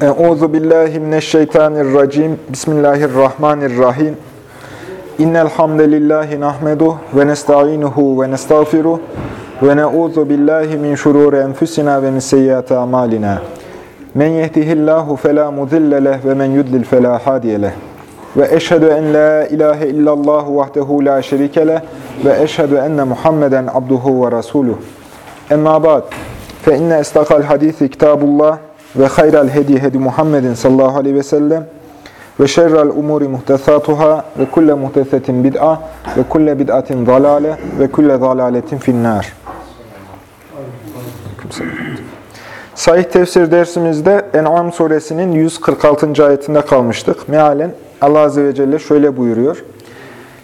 Euzu billahi mineşşeytanirracim. Bismillahirrahmanirrahim. İnnel hamdelellahi nahmedu ve nestainuhu ve nestağfiruh ve na'uzu billahi min şururi enfusina ve min seyyiati amalina. Men yehdihillahu fela mudille leh ve men yudlil fela hadiye. Ve eşhedü en la ilahe illallah vahdehu la şerike ve eşhedü enne Muhammeden abduhu ve resuluh. Emma ba'd. Fe inne istakal hadisi kitabullah ve hayral hedi hedi Muhammedin sallallahu aleyhi ve sellem ve şerrel umuri muhtesatuhâ ve kulle muhtesetin bid'a ve kulle bid'atin zalale ve kulle zalaletin finnâr. Sahih tefsir dersimizde En'am suresinin 146. ayetinde kalmıştık. Mealen Allah Azze ve Celle şöyle buyuruyor.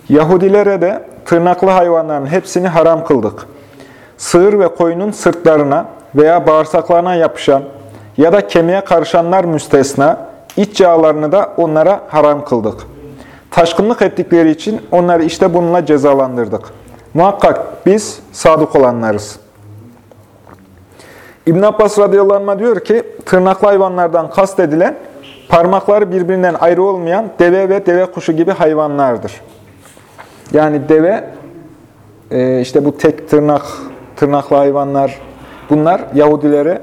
Yahudilere de tırnaklı hayvanların hepsini haram kıldık. Sığır ve koyunun sırtlarına veya bağırsaklarına yapışan ya da kemiğe karışanlar müstesna, iç yağlarını da onlara haram kıldık. Taşkınlık ettikleri için onları işte bununla cezalandırdık. Muhakkak biz sadık olanlarız. İbn Abbas radıyallahu diyor ki, tırnaklı hayvanlardan kastedilen, parmakları birbirinden ayrı olmayan deve ve deve kuşu gibi hayvanlardır. Yani deve, e, işte bu tek tırnak, tırnaklı hayvanlar, bunlar Yahudilere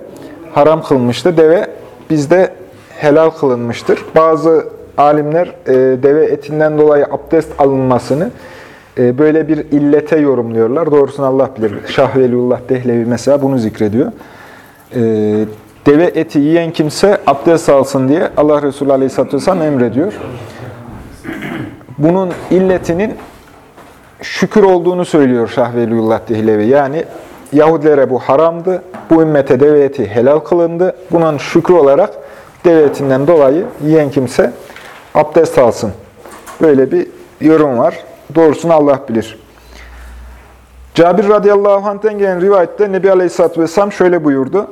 haram kılmıştı. Deve bizde helal kılınmıştır. Bazı alimler e, deve etinden dolayı abdest alınmasını e, böyle bir illete yorumluyorlar. Doğrusunu Allah bilir. Şah Veliullah Dehlevi mesela bunu zikrediyor. E, deve eti yiyen kimse abdest alsın diye Allah Resulü Aleyhisselatü Vesselam emrediyor. Bunun illetinin şükür olduğunu söylüyor Şah Veliullah Dehlevi. Yani Yahudilere bu haramdı. Bu ümmete deve eti helal kılındı. Bunun şükrü olarak deve etinden dolayı yiyen kimse abdest alsın. Böyle bir yorum var. Doğrusunu Allah bilir. Cabir radıyallahu anh'ten gelen rivayette Nebi Aleyhisselatü Vesselam şöyle buyurdu.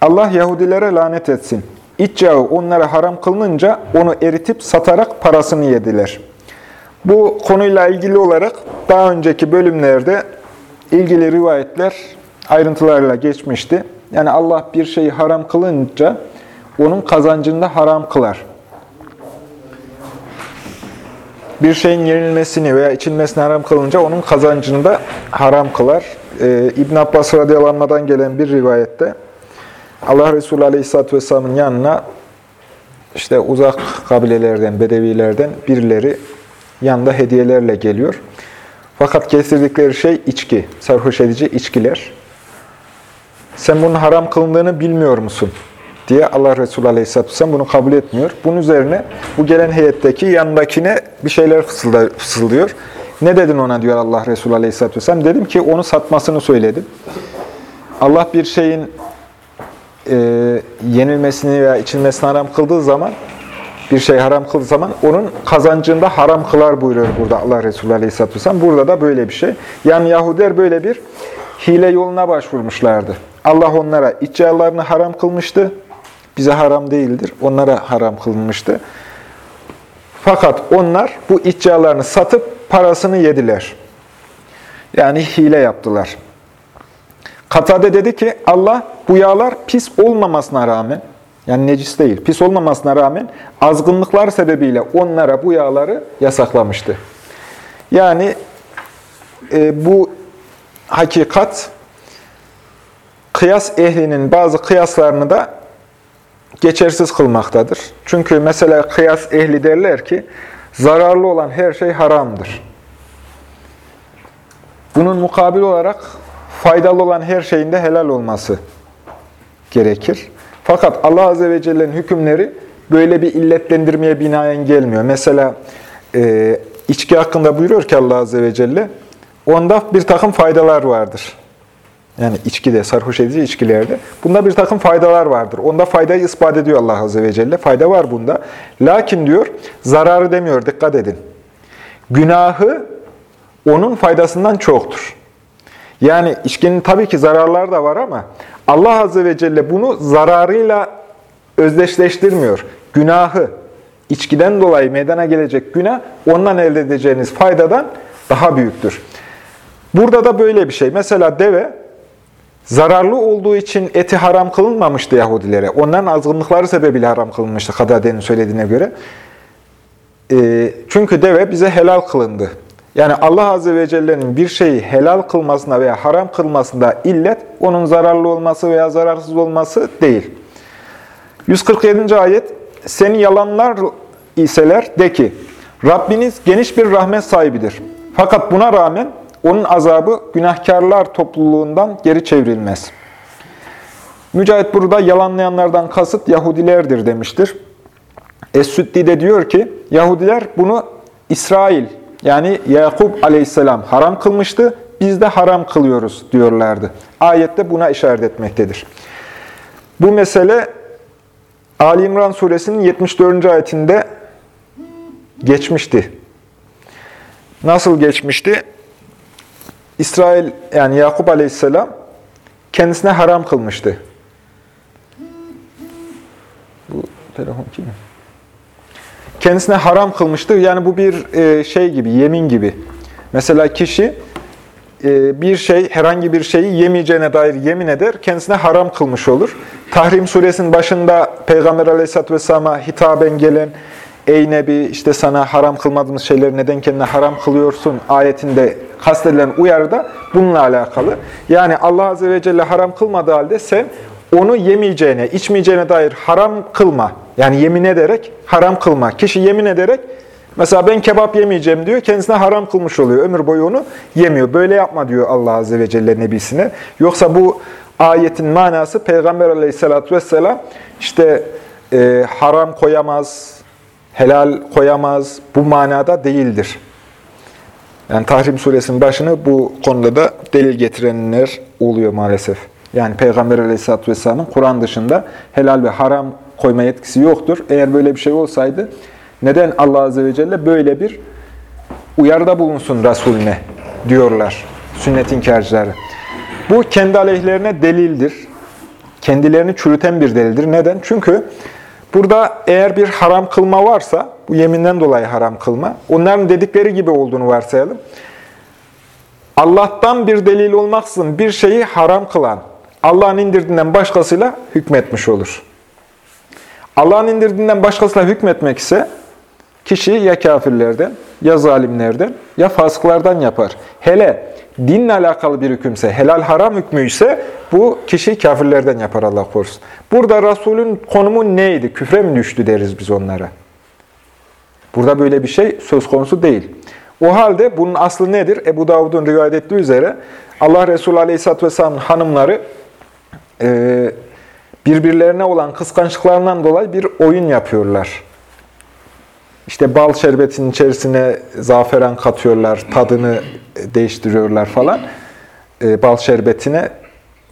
Allah Yahudilere lanet etsin. İç yağı onlara haram kılınınca onu eritip satarak parasını yediler. Bu konuyla ilgili olarak daha önceki bölümlerde ilgili rivayetler ayrıntılarıyla geçmişti. Yani Allah bir şeyi haram kılınca onun kazancını da haram kılar. Bir şeyin yenilmesini veya içilmesini haram kılınca onun kazancını da haram kılar. Ee, İbn Abbas radıyallahu gelen bir rivayette Allah Resulü aleyhisselatü vesselamın yanına işte uzak kabilelerden, bedevilerden birileri yanında hediyelerle geliyor. Fakat getirdikleri şey içki, sarhoş edici içkiler. Sen bunun haram kılındığını bilmiyor musun? diye Allah Resulü Aleyhisselatü Vesselam bunu kabul etmiyor. Bunun üzerine bu gelen heyetteki yanındakine bir şeyler fısıldıyor. Ne dedin ona diyor Allah Resulü Aleyhisselatü Vesselam. Dedim ki onu satmasını söyledim. Allah bir şeyin e, yenilmesini veya içilmesini haram kıldığı zaman bir şey haram kıldığı zaman onun kazancında haram kılar buyuruyor burada Allah Resulü Aleyhisselatü Vesselam. Burada da böyle bir şey. Yani Yahudiler böyle bir hile yoluna başvurmuşlardı. Allah onlara iç yağlarını haram kılmıştı. Bize haram değildir. Onlara haram kılınmıştı. Fakat onlar bu iç yağlarını satıp parasını yediler. Yani hile yaptılar. Katade dedi ki Allah bu yağlar pis olmamasına rağmen yani necis değil, pis olmamasına rağmen azgınlıklar sebebiyle onlara bu yağları yasaklamıştı. Yani e, bu hakikat kıyas ehlinin bazı kıyaslarını da geçersiz kılmaktadır. Çünkü mesela kıyas ehli derler ki zararlı olan her şey haramdır. Bunun mukabil olarak faydalı olan her şeyin de helal olması gerekir. Fakat Allah Azze ve Celle'nin hükümleri böyle bir illetlendirmeye binaen gelmiyor. Mesela e, içki hakkında buyuruyor ki Allah Azze ve Celle, onda bir takım faydalar vardır. Yani içkide, sarhoş edici içkilerde. Bunda bir takım faydalar vardır. Onda faydayı ispat ediyor Allah Azze ve Celle. Fayda var bunda. Lakin diyor, zararı demiyor, dikkat edin. Günahı onun faydasından çoktur. Yani içkinin tabii ki zararları da var ama Allah Azze ve Celle bunu zararıyla özdeşleştirmiyor. Günahı, içkiden dolayı meydana gelecek günah, ondan elde edeceğiniz faydadan daha büyüktür. Burada da böyle bir şey. Mesela deve, zararlı olduğu için eti haram kılınmamıştı Yahudilere. Onların azgınlıkları sebebiyle haram kılınmıştı Kadade'nin söylediğine göre. E, çünkü deve bize helal kılındı. Yani Allah Azze ve Celle'nin bir şeyi helal kılmasına veya haram kılmasında illet, onun zararlı olması veya zararsız olması değil. 147. ayet, seni yalanlar iseler de ki, Rabbiniz geniş bir rahmet sahibidir. Fakat buna rağmen onun azabı günahkarlar topluluğundan geri çevrilmez. Mücahit burada yalanlayanlardan kasıt Yahudilerdir demiştir. Es-Süddi de diyor ki, Yahudiler bunu İsrail yani Yakup aleyhisselam haram kılmıştı, biz de haram kılıyoruz diyorlardı. Ayette buna işaret etmektedir. Bu mesele Ali İmran suresinin 74. ayetinde geçmişti. Nasıl geçmişti? İsrail yani Yakup aleyhisselam kendisine haram kılmıştı. Bu telefon kimin? kendisine haram kılmıştır. Yani bu bir e, şey gibi, yemin gibi. Mesela kişi e, bir şey, herhangi bir şeyi yemeyeceğine dair yemin eder, kendisine haram kılmış olur. Tahrim suresinin başında Peygamber aleyhisselatü vesselam'a hitaben gelen, Ey Nebi işte sana haram kılmadığımız şeyleri neden kendine haram kılıyorsun ayetinde kastedilen uyarı da bununla alakalı. Yani Allah Azze ve Celle haram kılmadığı halde sen onu yemeyeceğine, içmeyeceğine dair haram kılma. Yani yemin ederek haram kılma. Kişi yemin ederek mesela ben kebap yemeyeceğim diyor. Kendisine haram kılmış oluyor. Ömür boyu onu yemiyor. Böyle yapma diyor Allah Azze ve Celle Nebisine. Yoksa bu ayetin manası Peygamber Aleyhisselatü vesselam işte e, haram koyamaz, helal koyamaz. Bu manada değildir. Yani Tahrim suresinin başını bu konuda da delil getirenler oluyor maalesef. Yani Peygamber Aleyhisselatü Vesselam'ın Kur'an dışında helal ve haram koyma yetkisi yoktur. Eğer böyle bir şey olsaydı neden Allah Azze ve Celle böyle bir uyarıda bulunsun Resulüne diyorlar sünnet inkarcıları. Bu kendi aleyhlerine delildir. Kendilerini çürüten bir delildir. Neden? Çünkü burada eğer bir haram kılma varsa, bu yeminden dolayı haram kılma, onların dedikleri gibi olduğunu varsayalım. Allah'tan bir delil olmaksızın bir şeyi haram kılan, Allah'ın indirdiğinden başkasıyla hükmetmiş olur. Allah'ın indirdiğinden başkasıyla hükmetmek ise kişi ya kafirlerden, ya zalimlerden, ya fasıklardan yapar. Hele dinle alakalı bir hükümse, helal haram hükmü ise bu kişi kafirlerden yapar Allah korusun. Burada Resulün konumu neydi? Küfre mi düştü deriz biz onlara. Burada böyle bir şey söz konusu değil. O halde bunun aslı nedir? Ebu Davud'un rivayet ettiği üzere Allah Resulü Aleyhisselatü Vesselam'ın hanımları e, birbirlerine olan kıskançlıklarından dolayı bir oyun yapıyorlar. İşte bal şerbetinin içerisine zaferan katıyorlar, tadını değiştiriyorlar falan. E, bal şerbetine.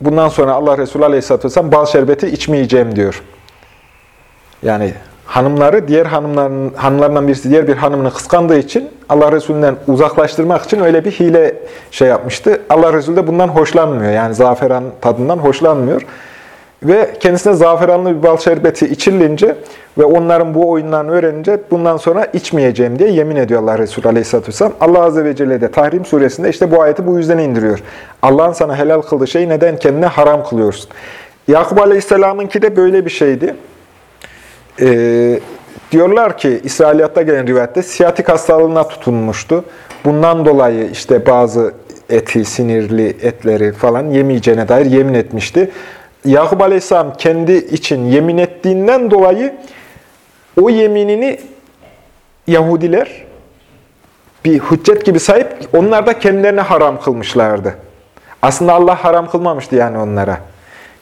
Bundan sonra Allah Resulü Aleyhisselatü Vesselam bal şerbeti içmeyeceğim diyor. Yani hanımları diğer hanımların hanımlarından birisi diğer bir hanımını kıskandığı için Allah Resulü'nden uzaklaştırmak için öyle bir hile şey yapmıştı. Allah Resulü de bundan hoşlanmıyor. Yani zaferan tadından hoşlanmıyor. Ve kendisine zaferanlı bir bal şerbeti içilince ve onların bu oyunlarını öğrenince bundan sonra içmeyeceğim diye yemin ediyor Allah Resulü Aleyhisselatü Vesselam. Allah Azze ve Celle de Tahrim suresinde işte bu ayeti bu yüzden indiriyor. Allah'ın sana helal kıldığı şeyi neden kendine haram kılıyorsun? Yakup Aleyhisselam'ınki de böyle bir şeydi. Ee, diyorlar ki İsrailiyatta gelen rivayette siyatik hastalığına tutunmuştu. Bundan dolayı işte bazı eti, sinirli etleri falan yemeyeceğine dair yemin etmişti. Yakup Aleyhisselam kendi için yemin ettiğinden dolayı o yeminini Yahudiler bir hüccet gibi sahip, onlar da kendilerine haram kılmışlardı. Aslında Allah haram kılmamıştı yani onlara.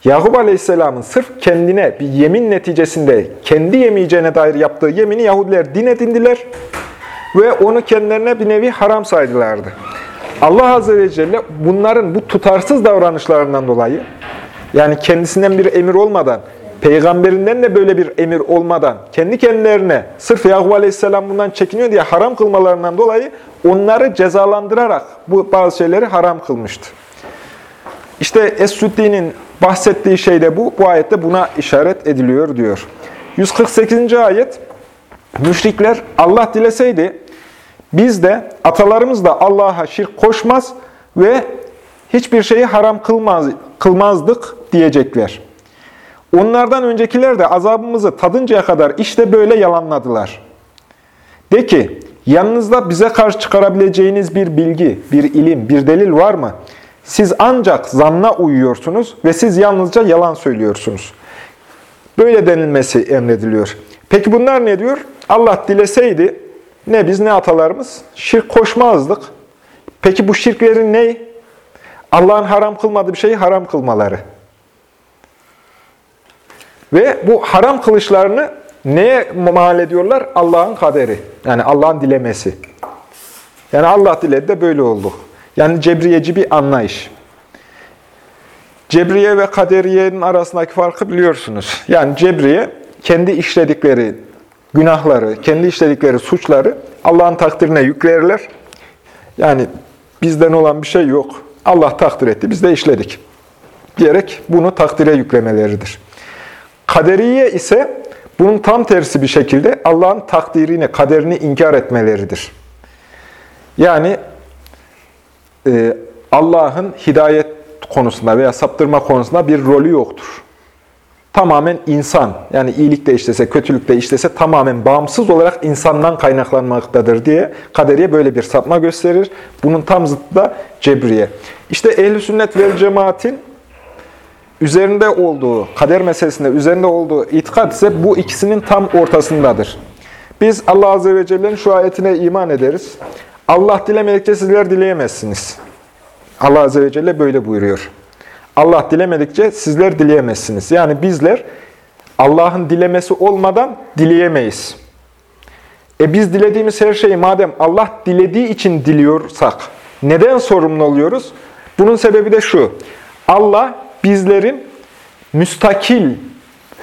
Yakup Aleyhisselam'ın sırf kendine bir yemin neticesinde kendi yemeyeceğine dair yaptığı yemini Yahudiler din edindiler ve onu kendilerine bir nevi haram saydılardı. Allah Azze ve Celle bunların bu tutarsız davranışlarından dolayı yani kendisinden bir emir olmadan, peygamberinden de böyle bir emir olmadan, kendi kendilerine sırf Yakup Aleyhisselam bundan çekiniyor diye haram kılmalarından dolayı onları cezalandırarak bu bazı şeyleri haram kılmıştı. İşte Es-Süddi'nin bahsettiği şey de bu. Bu ayette buna işaret ediliyor diyor. 148. ayet, müşrikler Allah dileseydi biz de atalarımız da Allah'a şirk koşmaz ve hiçbir şeyi haram kılmaz, kılmazdık diyecekler. Onlardan öncekiler de azabımızı tadıncaya kadar işte böyle yalanladılar. De ki, yanınızda bize karşı çıkarabileceğiniz bir bilgi, bir ilim, bir delil var mı? Siz ancak zanna uyuyorsunuz ve siz yalnızca yalan söylüyorsunuz. Böyle denilmesi emrediliyor. Peki bunlar ne diyor? Allah dileseydi ne biz ne atalarımız şirk koşmazdık. Peki bu şirklerin ne? Allah'ın haram kılmadığı bir şeyi haram kılmaları. Ve bu haram kılışlarını neye mal ediyorlar? Allah'ın kaderi. Yani Allah'ın dilemesi. Yani Allah diledi de böyle oldu. Yani cebriyeci bir anlayış. Cebriye ve kaderiyenin arasındaki farkı biliyorsunuz. Yani cebriye kendi işledikleri günahları, kendi işledikleri suçları Allah'ın takdirine yüklerler. Yani bizden olan bir şey yok. Allah takdir etti, biz de işledik. Diyerek bunu takdire yüklemeleridir. Kaderiye ise bunun tam tersi bir şekilde Allah'ın takdirini, kaderini inkar etmeleridir. Yani e, Allah'ın hidayet konusunda veya saptırma konusunda bir rolü yoktur. Tamamen insan, yani iyilik de işlese, kötülük işlese tamamen bağımsız olarak insandan kaynaklanmaktadır diye kaderiye böyle bir sapma gösterir. Bunun tam zıttı da cebriye. İşte ehl sünnet vel cemaatin üzerinde olduğu, kader meselesinde üzerinde olduğu itikat ise bu ikisinin tam ortasındadır. Biz Allah Azze ve Celle'nin şu ayetine iman ederiz. Allah dilemedikçe sizler dileyemezsiniz. Allah Azze ve Celle böyle buyuruyor. Allah dilemedikçe sizler dileyemezsiniz. Yani bizler Allah'ın dilemesi olmadan dileyemeyiz. E biz dilediğimiz her şeyi madem Allah dilediği için diliyorsak neden sorumlu oluyoruz? Bunun sebebi de şu. Allah bizlerin müstakil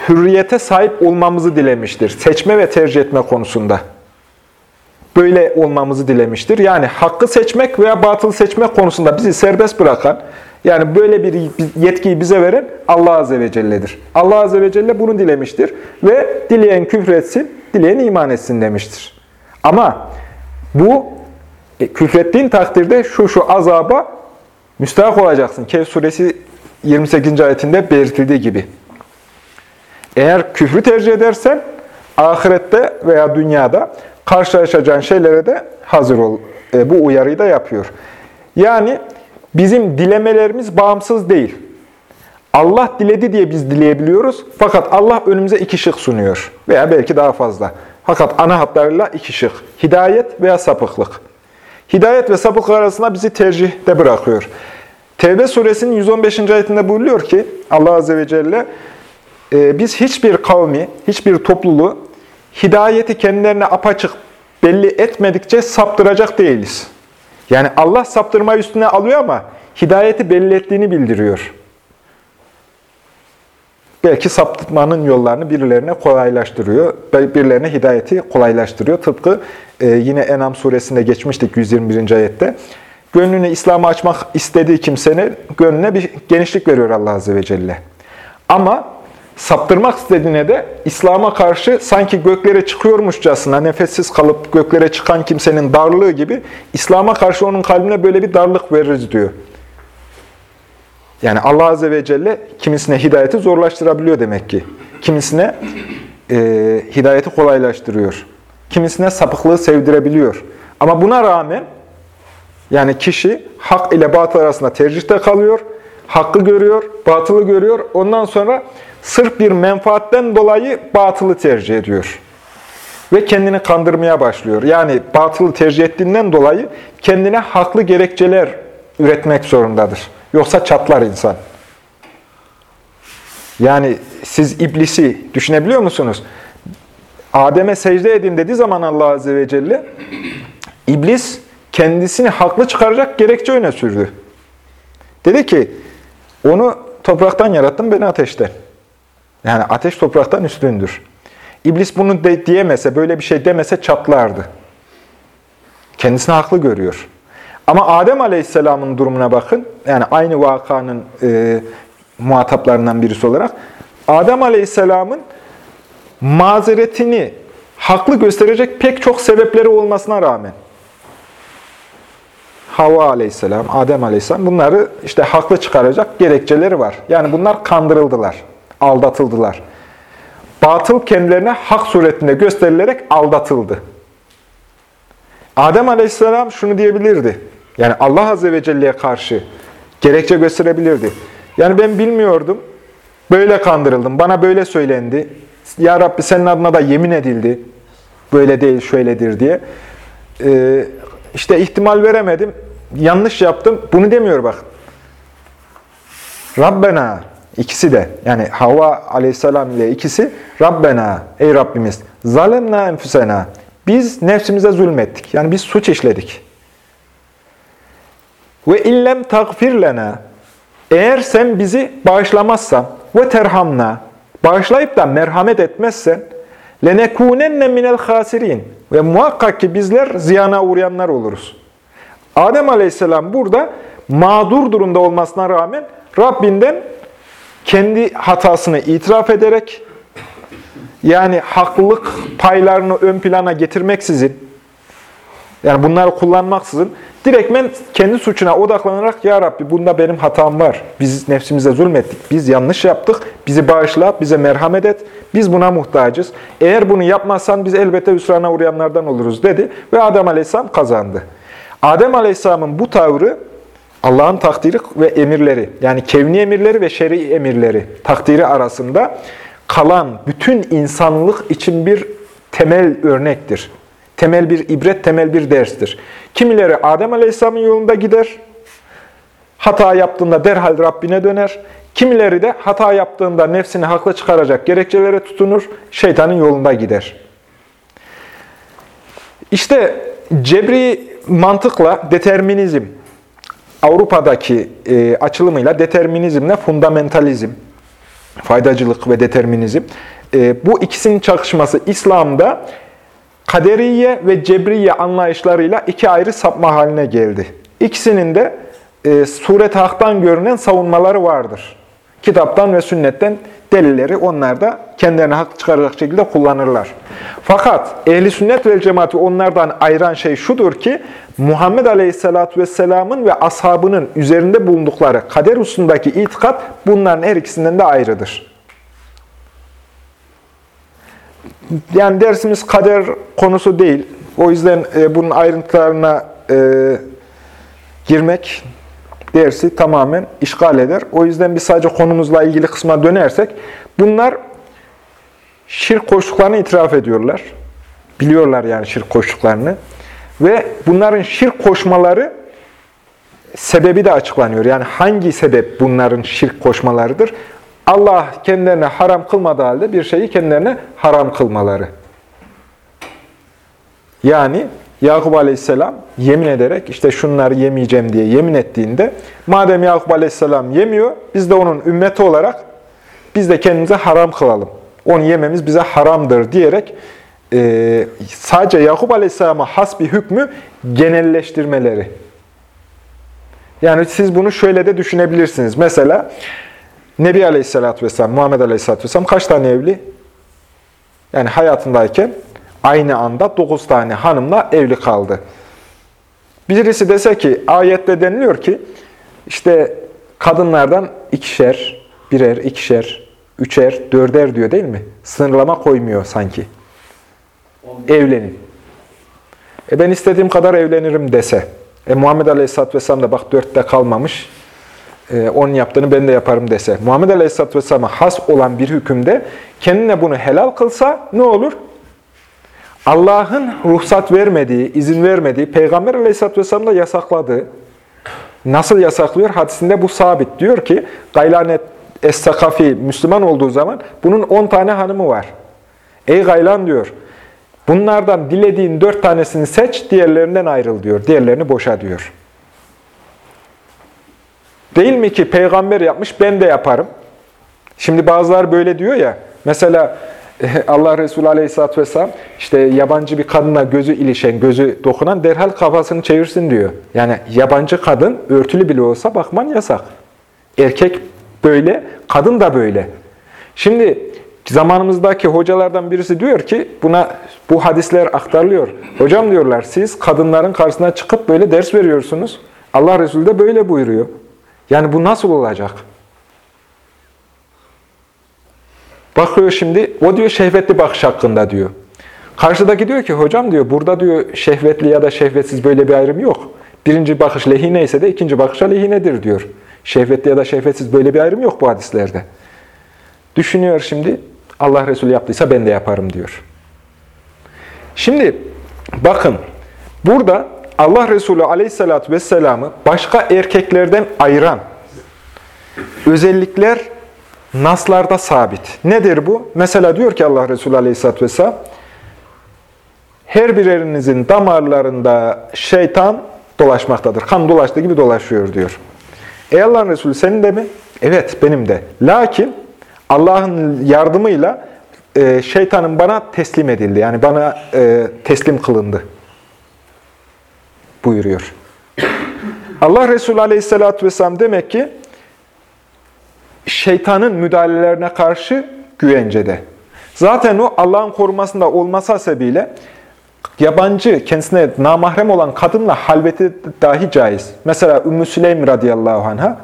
hürriyete sahip olmamızı dilemiştir. Seçme ve tercih etme konusunda. Böyle olmamızı dilemiştir. Yani hakkı seçmek veya batıl seçmek konusunda bizi serbest bırakan, yani böyle bir yetkiyi bize veren Allah Azze ve Celle'dir. Allah Azze ve Celle bunu dilemiştir. Ve dileyen küfretsin, dileyen iman etsin demiştir. Ama bu e, küfrettiğin takdirde şu şu azaba müstahak olacaksın. Kehf suresi 28. ayetinde belirtildiği gibi. Eğer küfrü tercih edersen ahirette veya dünyada karşılaşacağın şeylere de hazır ol. E, bu uyarıyı da yapıyor. Yani bizim dilemelerimiz bağımsız değil. Allah diledi diye biz dileyebiliyoruz. Fakat Allah önümüze iki şık sunuyor. Veya belki daha fazla. Fakat ana hatlarıyla iki şık. Hidayet veya sapıklık. Hidayet ve sapıklık arasında bizi tercihte bırakıyor. Tevbe suresinin 115. ayetinde buyuruyor ki Allah Azze ve Celle e, biz hiçbir kavmi, hiçbir topluluğu hidayeti kendilerine apaçık belli etmedikçe saptıracak değiliz. Yani Allah saptırma üstüne alıyor ama hidayeti belli ettiğini bildiriyor. Belki saptırmanın yollarını birilerine kolaylaştırıyor, birilerine hidayeti kolaylaştırıyor. Tıpkı e, yine Enam suresinde geçmiştik 121. ayette. Gönlünü İslam'a açmak istediği kimsenin gönlüne bir genişlik veriyor Allah Azze ve Celle. Ama saptırmak istediğine de İslam'a karşı sanki göklere çıkıyormuşçasına nefessiz kalıp göklere çıkan kimsenin darlığı gibi İslam'a karşı onun kalbine böyle bir darlık veririz diyor. Yani Allah Azze ve Celle kimisine hidayeti zorlaştırabiliyor demek ki. Kimisine e, hidayeti kolaylaştırıyor. Kimisine sapıklığı sevdirebiliyor. Ama buna rağmen yani kişi hak ile batıl arasında tercihte kalıyor. Hakkı görüyor, batılı görüyor. Ondan sonra sırf bir menfaatten dolayı batılı tercih ediyor. Ve kendini kandırmaya başlıyor. Yani batılı tercih ettiğinden dolayı kendine haklı gerekçeler üretmek zorundadır. Yoksa çatlar insan. Yani siz iblisi düşünebiliyor musunuz? Adem'e secde edin dediği zaman Allah Azze ve Celle, iblis kendisini haklı çıkaracak gerekçe öne sürdü. Dedi ki, onu topraktan yarattım, beni ateşten. Yani ateş topraktan üstündür. İblis bunu de, diyemese, böyle bir şey demese çatlardı. Kendisini haklı görüyor. Ama Adem Aleyhisselam'ın durumuna bakın. Yani aynı vakanın e, muhataplarından birisi olarak. Adem Aleyhisselam'ın mazeretini haklı gösterecek pek çok sebepleri olmasına rağmen Havva aleyhisselam, Adem aleyhisselam bunları işte haklı çıkaracak gerekçeleri var. Yani bunlar kandırıldılar, aldatıldılar. Batıl kendilerine hak suretinde gösterilerek aldatıldı. Adem aleyhisselam şunu diyebilirdi. Yani Allah azze ve celle'ye karşı gerekçe gösterebilirdi. Yani ben bilmiyordum, böyle kandırıldım, bana böyle söylendi. Ya Rabbi senin adına da yemin edildi, böyle değil şöyledir diye. Ee, işte ihtimal veremedim, yanlış yaptım. Bunu demiyor bak. Rabbena, ikisi de yani Havva aleyhisselam ile ikisi Rabbena, ey Rabbimiz, zalemna enfüsena. Biz nefsimize zulmettik. Yani biz suç işledik. Ve illem tagfir lena. Eğer sen bizi bağışlamazsan ve terhamna, bağışlayıp da merhamet etmezsen, lenekunenne minel hasirin. Ve muhakkak ki bizler ziyana uğrayanlar oluruz. Adem Aleyhisselam burada mağdur durumda olmasına rağmen Rabbinden kendi hatasını itiraf ederek yani haklılık paylarını ön plana getirmeksizin yani bunları kullanmaksızın direktmen kendi suçuna odaklanarak Ya Rabbi bunda benim hatam var. Biz nefsimize zulmettik. Biz yanlış yaptık. Bizi bağışla, bize merhamet et. Biz buna muhtacız. Eğer bunu yapmazsan biz elbette hüsrana uğrayanlardan oluruz dedi. Ve Adem Aleyhisselam kazandı. Adem Aleyhisselam'ın bu tavrı Allah'ın takdiri ve emirleri, yani kevni emirleri ve şer'i emirleri takdiri arasında kalan bütün insanlık için bir temel örnektir. Temel bir ibret, temel bir derstir. Kimileri Adem Aleyhisselam'ın yolunda gider, hata yaptığında derhal Rabbine döner. Kimileri de hata yaptığında nefsini haklı çıkaracak gerekçelere tutunur, şeytanın yolunda gider. İşte cebri mantıkla determinizm, Avrupa'daki e, açılımıyla determinizmle fundamentalizm, faydacılık ve determinizm, e, bu ikisinin çakışması İslam'da kaderiye ve cebriye anlayışlarıyla iki ayrı sapma haline geldi. İkisinin de e, suret haktan görünen savunmaları vardır. Kitaptan ve sünnetten delilleri onlar da kendilerine hak çıkaracak şekilde kullanırlar. Fakat ehli sünnet ve cemaati onlardan ayıran şey şudur ki Muhammed Aleyhisselatü Vesselam'ın ve ashabının üzerinde bulundukları kader hususundaki itikat bunların her ikisinden de ayrıdır. Yani dersimiz kader konusu değil. O yüzden e, bunun ayrıntılarına e, girmek dersi tamamen işgal eder. O yüzden biz sadece konumuzla ilgili kısma dönersek, bunlar şirk koştuklarını itiraf ediyorlar. Biliyorlar yani şirk koştuklarını. Ve bunların şirk koşmaları sebebi de açıklanıyor. Yani hangi sebep bunların şirk koşmalarıdır? Allah kendilerine haram kılmadığı halde bir şeyi kendilerine haram kılmaları. Yani Yakup Aleyhisselam yemin ederek işte şunları yemeyeceğim diye yemin ettiğinde madem Yakup Aleyhisselam yemiyor biz de onun ümmeti olarak biz de kendimize haram kılalım. Onu yememiz bize haramdır diyerek e, sadece Yakup Aleyhisselam'a has bir hükmü genelleştirmeleri. Yani siz bunu şöyle de düşünebilirsiniz. Mesela Nebi Aleyhisselatü Vesselam, Muhammed Aleyhisselatü Vesselam kaç tane evli? Yani hayatındayken aynı anda 9 tane hanımla evli kaldı. Birisi dese ki, ayette deniliyor ki, işte kadınlardan ikişer, birer, ikişer, üçer, dörder diyor değil mi? Sınırlama koymuyor sanki. Evlenin. E ben istediğim kadar evlenirim dese. E Muhammed Aleyhisselatü Vesselam da bak dörtte kalmamış, e, onun yaptığını ben de yaparım dese. Muhammed Aleyhisselatü Vesselam'a has olan bir hükümde kendine bunu helal kılsa ne olur? Allah'ın ruhsat vermediği, izin vermediği, Peygamber Aleyhisselatü Vesselam da yasakladığı, nasıl yasaklıyor? Hadisinde bu sabit. Diyor ki, Gaylanet Es-Sakafi Müslüman olduğu zaman bunun 10 tane hanımı var. Ey Gaylan diyor, bunlardan dilediğin 4 tanesini seç, diğerlerinden ayrıl diyor. Diğerlerini boşa diyor. Değil mi ki peygamber yapmış, ben de yaparım. Şimdi bazılar böyle diyor ya, mesela Allah Resulü Aleyhisselatü Vesselam işte yabancı bir kadına gözü ilişen, gözü dokunan derhal kafasını çevirsin diyor. Yani yabancı kadın örtülü bile olsa bakman yasak. Erkek böyle, kadın da böyle. Şimdi Zamanımızdaki hocalardan birisi diyor ki, buna bu hadisler aktarılıyor. Hocam diyorlar, siz kadınların karşısına çıkıp böyle ders veriyorsunuz. Allah Resulü de böyle buyuruyor. Yani bu nasıl olacak? Bakıyor şimdi, o diyor şehvetli bakış hakkında diyor. Karşıdaki diyor ki, hocam diyor, burada diyor şehvetli ya da şehvetsiz böyle bir ayrım yok. Birinci bakış lehine ise de ikinci bakış lehinedir diyor. Şehvetli ya da şehvetsiz böyle bir ayrım yok bu hadislerde. Düşünüyor şimdi, Allah Resulü yaptıysa ben de yaparım diyor. Şimdi bakın, burada Allah Resulü aleyhissalatü vesselam'ı başka erkeklerden ayıran özellikler naslarda sabit. Nedir bu? Mesela diyor ki Allah Resulü aleyhissalatü vesselam, her birerinizin damarlarında şeytan dolaşmaktadır. Kan dolaştığı gibi dolaşıyor diyor. Ey Allah'ın Resulü senin de mi? Evet benim de. Lakin Allah'ın yardımıyla e, şeytanın bana teslim edildi. Yani bana e, teslim kılındı. Buyuruyor. Allah Resulü Aleyhisselatü Vesselam demek ki şeytanın müdahalelerine karşı güvencede. Zaten o Allah'ın korumasında olması hasebiyle yabancı, kendisine namahrem olan kadınla halveti dahi caiz. Mesela Ümmü Süleym radıyallahu anh'a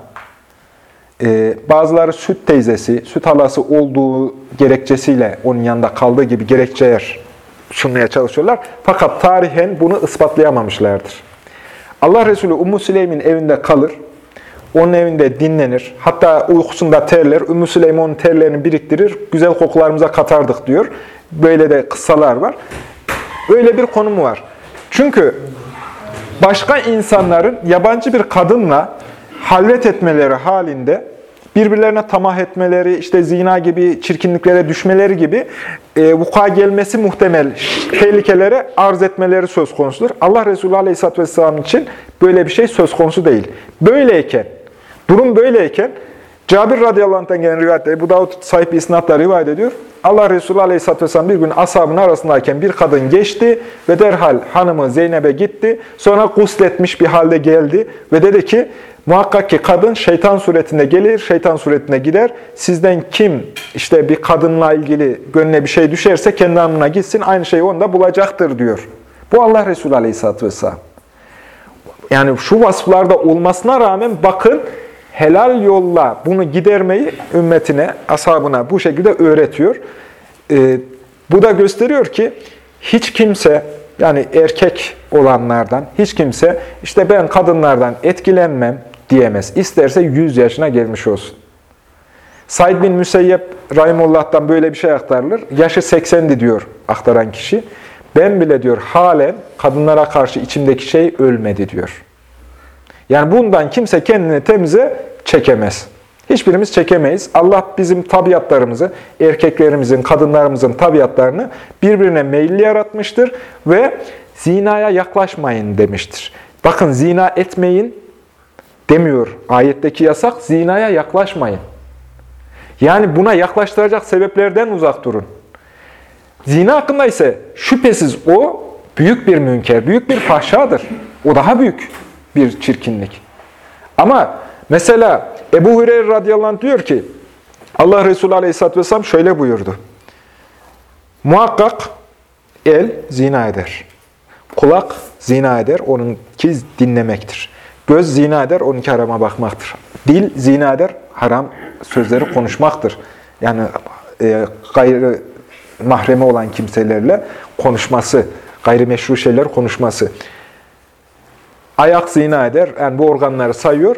e, bazıları süt teyzesi, süt halası olduğu gerekçesiyle onun yanında kaldığı gibi gerekçeler sunmaya çalışıyorlar. Fakat tarihen bunu ispatlayamamışlardır. Allah Resulü Ümmü Süleym'in evinde kalır, onun evinde dinlenir, hatta uykusunda terler, Ümmü Süleym onun terlerini biriktirir, güzel kokularımıza katardık diyor. Böyle de kıssalar var. Öyle bir konumu var. Çünkü başka insanların yabancı bir kadınla halvet etmeleri halinde birbirlerine tamah etmeleri, işte zina gibi çirkinliklere düşmeleri gibi e, vuku'a gelmesi muhtemel tehlikelere arz etmeleri söz konusudur. Allah Resulü Aleyhisselatü Vesselam için böyle bir şey söz konusu değil. Böyleyken, durum böyleyken Cabir radıyallahu anh'tan gelen rivayette bu Davud sahip isnatla rivayet ediyor. Allah Resulü aleyhisselatü vesselam bir gün ashabın arasındayken bir kadın geçti ve derhal hanımı Zeynep'e gitti. Sonra gusletmiş bir halde geldi ve dedi ki muhakkak ki kadın şeytan suretinde gelir, şeytan suretine gider. Sizden kim işte bir kadınla ilgili gönlüne bir şey düşerse kendi hanımına gitsin aynı şeyi onda bulacaktır diyor. Bu Allah Resulü aleyhisselatü vesselam. Yani şu vasıflarda olmasına rağmen bakın helal yolla bunu gidermeyi ümmetine, ashabına bu şekilde öğretiyor. Ee, bu da gösteriyor ki hiç kimse yani erkek olanlardan hiç kimse işte ben kadınlardan etkilenmem diyemez. İsterse 100 yaşına gelmiş olsun. Said bin Müseyyep Rahimullah'tan böyle bir şey aktarılır. Yaşı 80'di diyor aktaran kişi. Ben bile diyor halen kadınlara karşı içimdeki şey ölmedi diyor. Yani bundan kimse kendini temize çekemez. Hiçbirimiz çekemeyiz. Allah bizim tabiatlarımızı, erkeklerimizin, kadınlarımızın tabiatlarını birbirine meyilli yaratmıştır ve zinaya yaklaşmayın demiştir. Bakın zina etmeyin demiyor ayetteki yasak, zinaya yaklaşmayın. Yani buna yaklaştıracak sebeplerden uzak durun. Zina hakkında ise şüphesiz o büyük bir münker, büyük bir fahşadır. O daha büyük bir çirkinlik. Ama mesela Ebu Hureyre radıyallahu diyor ki, Allah Resulü aleyhisselatü vesselam şöyle buyurdu. Muhakkak el zina eder. Kulak zina eder, onunki dinlemektir. Göz zina eder, onunki harama bakmaktır. Dil zina eder, haram sözleri konuşmaktır. Yani e, gayrı mahremi olan kimselerle konuşması, gayrimeşru şeyler konuşması. Ayak zina eder, yani bu organları sayıyor.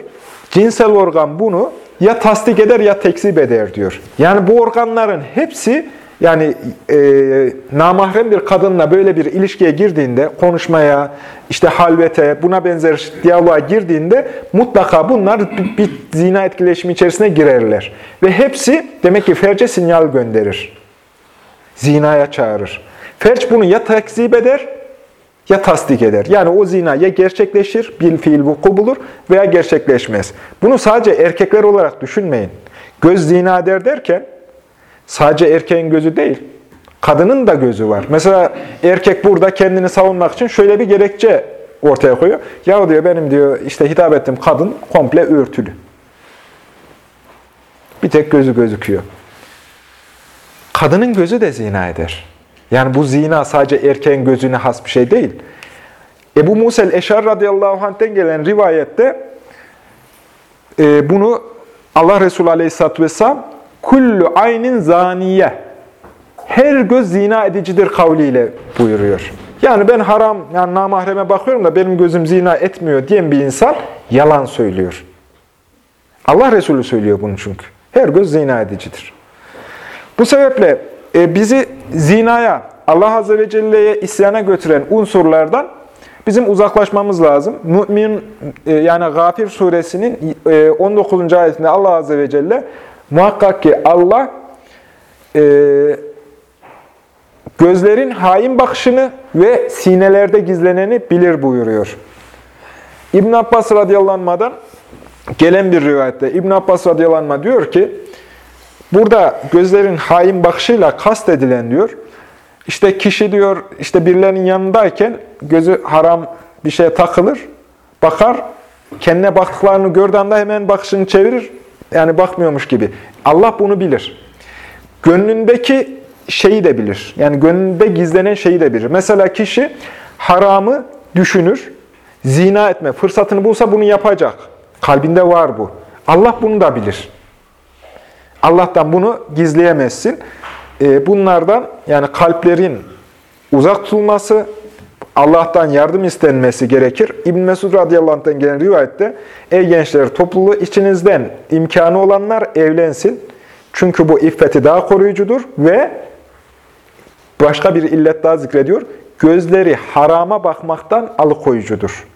Cinsel organ bunu ya tasdik eder ya tekzip eder diyor. Yani bu organların hepsi yani e, namahrem bir kadınla böyle bir ilişkiye girdiğinde, konuşmaya, işte halvete, buna benzer diyaloğa girdiğinde mutlaka bunlar bir, zina etkileşimi içerisine girerler. Ve hepsi demek ki ferce sinyal gönderir. Zinaya çağırır. Ferç bunu ya tekzip eder ya tasdik eder. Yani o zina ya gerçekleşir, bir fiil vuku bulur veya gerçekleşmez. Bunu sadece erkekler olarak düşünmeyin. Göz zina eder derken sadece erkeğin gözü değil, kadının da gözü var. Mesela erkek burada kendini savunmak için şöyle bir gerekçe ortaya koyuyor. Ya diyor benim diyor işte hitap ettiğim kadın komple örtülü. Bir tek gözü gözüküyor. kadının gözü de zina eder. Yani bu zina sadece erkeğin gözüne has bir şey değil. Ebu Musel Eşar radıyallahu anh'ten gelen rivayette e, bunu Allah Resulü aleyhisselatü vesselam kullu aynin zaniye her göz zina edicidir kavliyle buyuruyor. Yani ben haram, yani namahreme bakıyorum da benim gözüm zina etmiyor diyen bir insan yalan söylüyor. Allah Resulü söylüyor bunu çünkü. Her göz zina edicidir. Bu sebeple e, bizi zinaya, Allah Azze ve Celle'ye isyana götüren unsurlardan bizim uzaklaşmamız lazım. Mümin e, yani Gafir suresinin e, 19. ayetinde Allah Azze ve Celle muhakkak ki Allah e, gözlerin hain bakışını ve sinelerde gizleneni bilir buyuruyor. İbn Abbas radıyallahu gelen bir rivayette İbn Abbas radıyallahu diyor ki burada gözlerin hain bakışıyla kast edilen diyor. İşte kişi diyor işte birilerinin yanındayken gözü haram bir şeye takılır, bakar, kendine baktıklarını gördüğü anda hemen bakışını çevirir. Yani bakmıyormuş gibi. Allah bunu bilir. Gönlündeki şeyi de bilir. Yani gönlünde gizlenen şeyi de bilir. Mesela kişi haramı düşünür, zina etme fırsatını bulsa bunu yapacak. Kalbinde var bu. Allah bunu da bilir. Allah'tan bunu gizleyemezsin. Ee, bunlardan yani kalplerin uzak tutulması, Allah'tan yardım istenmesi gerekir. İbn Mesud radıyallahu anh'tan gelen rivayette Ey gençler topluluğu içinizden imkanı olanlar evlensin. Çünkü bu iffeti daha koruyucudur ve başka bir illet daha zikrediyor. Gözleri harama bakmaktan alıkoyucudur.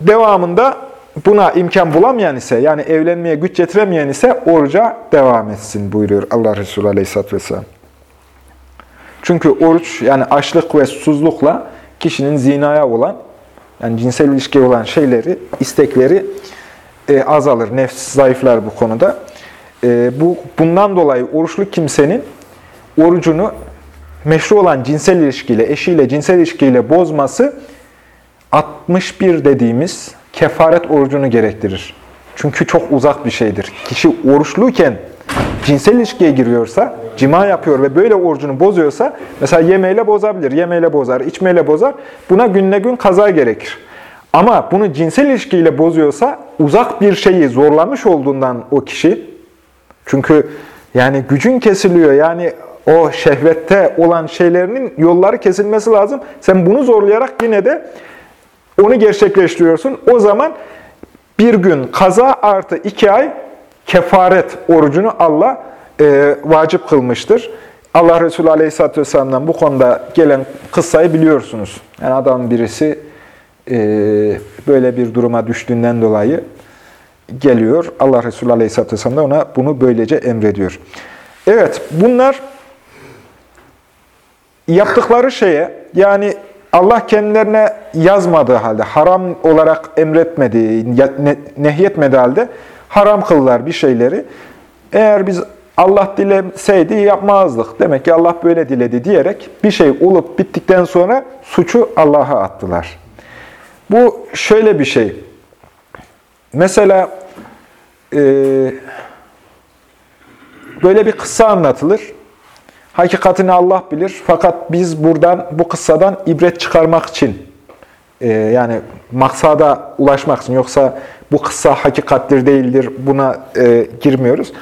Devamında buna imkan bulamayan ise, yani evlenmeye güç getiremeyen ise oruca devam etsin buyuruyor Allah Resulü Aleyhisselatü Vesselam. Çünkü oruç, yani açlık ve susuzlukla kişinin zinaya olan, yani cinsel ilişkiye olan şeyleri, istekleri e, azalır. Nefs zayıflar bu konuda. E, bu Bundan dolayı oruçlu kimsenin orucunu meşru olan cinsel ilişkiyle, eşiyle cinsel ilişkiyle bozması 61 dediğimiz kefaret orucunu gerektirir. Çünkü çok uzak bir şeydir. Kişi oruçluyken cinsel ilişkiye giriyorsa, cima yapıyor ve böyle orucunu bozuyorsa, mesela yemeğiyle bozabilir, yemeğiyle bozar, içmeyle bozar. Buna günle gün kaza gerekir. Ama bunu cinsel ilişkiyle bozuyorsa, uzak bir şeyi zorlamış olduğundan o kişi, çünkü yani gücün kesiliyor, yani o şehvette olan şeylerinin yolları kesilmesi lazım. Sen bunu zorlayarak yine de onu gerçekleştiriyorsun. O zaman bir gün kaza artı iki ay kefaret orucunu Allah e, vacip kılmıştır. Allah Resulü Aleyhisselatü Vesselam'dan bu konuda gelen kıssayı biliyorsunuz. Yani adam birisi e, böyle bir duruma düştüğünden dolayı geliyor. Allah Resulü Aleyhisselatü Vesselam da ona bunu böylece emrediyor. Evet, bunlar yaptıkları şeye, yani Allah kendilerine yazmadığı halde, haram olarak emretmediği, nehyetmediği halde haram kıldılar bir şeyleri. Eğer biz Allah dilemseydi yapmazdık. Demek ki Allah böyle diledi diyerek bir şey olup bittikten sonra suçu Allah'a attılar. Bu şöyle bir şey. Mesela e, böyle bir kıssa anlatılır. Hakikatini Allah bilir. Fakat biz buradan, bu kıssadan ibret çıkarmak için, e, yani maksada ulaşmak için, yoksa bu kıssa hakikattir değildir, buna e, girmiyoruz.